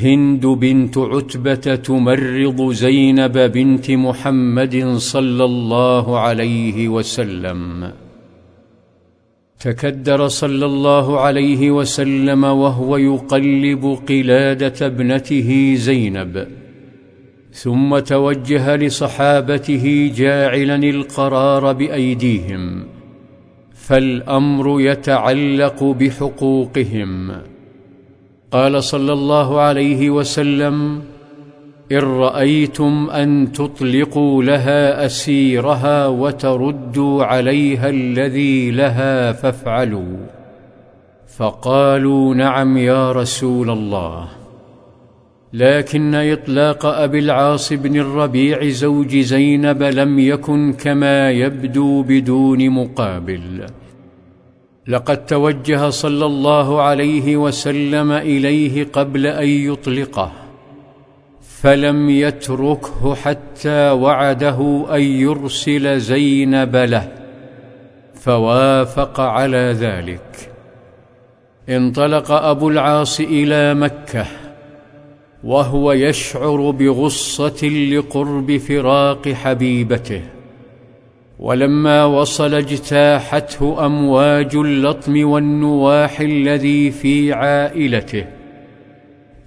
هند بنت عتبة تمرض زينب بنت محمد صلى الله عليه وسلم. تكدر صلى الله عليه وسلم وهو يقلب قلادة ابنته زينب. ثم توجه لصحابته جاعلا القرار بأيديهم. فالأمر يتعلق بحقوقهم. قال صلى الله عليه وسلم إن رأيتم أن تطلقوا لها أسيرها وتردوا عليها الذي لها فافعلوا. فقالوا نعم يا رسول الله. لكن إطلاق أبي العاص بن الربيع زوج زينب لم يكن كما يبدو بدون مقابل. لقد توجه صلى الله عليه وسلم إليه قبل أن يطلقه فلم يتركه حتى وعده أن يرسل زينب له فوافق على ذلك. انطلق أبو العاص إلى مكة وهو يشعر بغصة لقرب فراق حبيبته. ولما وصل اجتاحته أمواج اللطم والنواح الذي في عائلته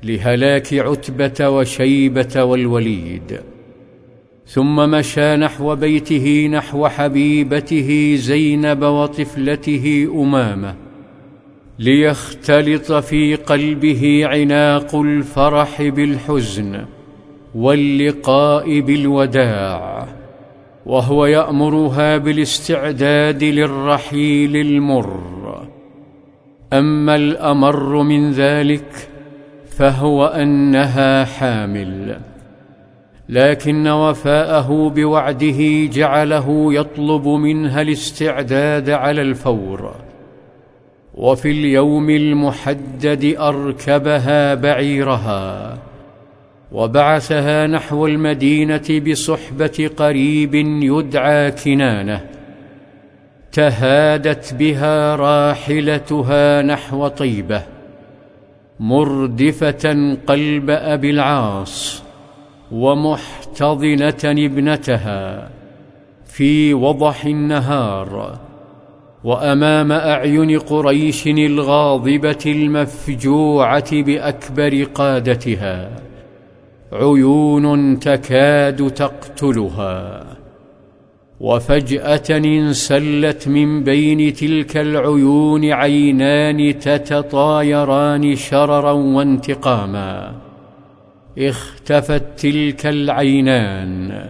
لهلاك عتبة وشيبة والوليد. ثم مشى نحو بيته نحو حبيبته زينب وطفلته أمامة ليختلط في قلبه عناق الفرح بالحزن واللقاء بالوداع. وهو يأمرها بالاستعداد للرحيل المر. أما الأمر من ذلك فهو أنها حامل لكن وفاءه بوعده جعله يطلب منها الاستعداد على الفور. وفي اليوم المحدد أركبها بعيرها. وبعثها نحو المدينة بصحبة قريب يدعى كنانة. تهادت بها راحلتها نحو طيبة مردفة قلب أبي العاص ومحتضنة ابنتها في وضح النهار. وأمام أعين قريش الغاضبة المفجوعة بأكبر قادتها. عيون تكاد تقتلها. وفجأة انسلت من بين تلك العيون عينان تتطايران شررا وانتقاما. اختفت تلك العينان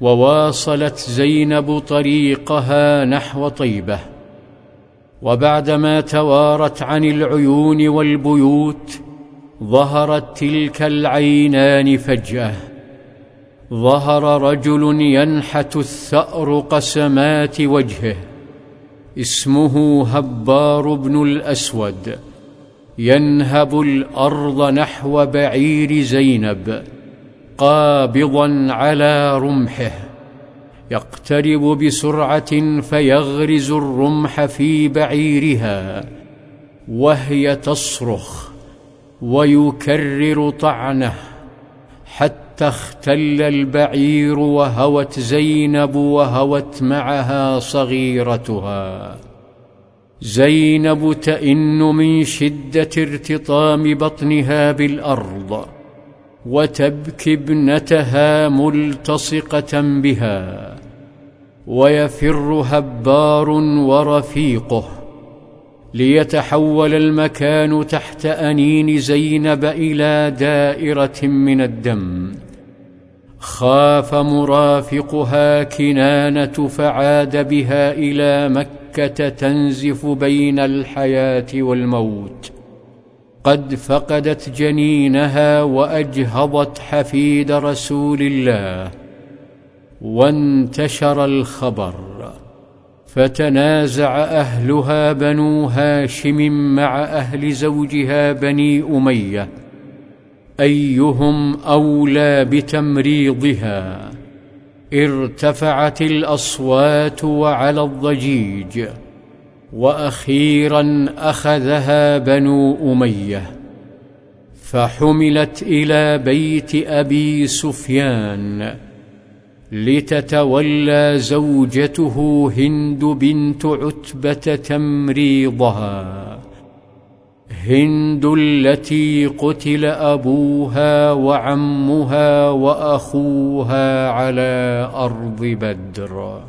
وواصلت زينب طريقها نحو طيبة. وبعدما توارت عن العيون والبيوت ظهرت تلك العينان فجأة. ظهر رجل ينحت الثأر قسمات وجهه. اسمه هبار بن الأسود. ينهب الأرض نحو بعير زينب قابضا على رمحه. يقترب بسرعة فيغرز الرمح في بعيرها وهي تصرخ. ويكرر طعنه حتى اختل البعير وهوت زينب وهوت معها صغيرتها. زينب تئن من شدة ارتطام بطنها بالأرض وتبكي ابنتها ملتصقة بها ويفر هبار ورفيقه ليتحول المكان تحت أنين زينب إلى دائرة من الدم. خاف مرافقها كنانة فعاد بها إلى مكة تنزف بين الحياة والموت. قد فقدت جنينها وأجهضت حفيد رسول الله. وانتشر الخبر. فتنازع أهلها بنو هاشم مع أهل زوجها بني أمية. أيهم أولى بتمريضها؟ ارتفعت الأصوات وعلى الضجيج. وأخيرا أخذها بنو أمية. فحملت إلى بيت أبي سفيان. لتتولى زوجته هند بنت عتبة تمريضها. هند التي قتل أبوها وعمها وأخوها على أرض بدر.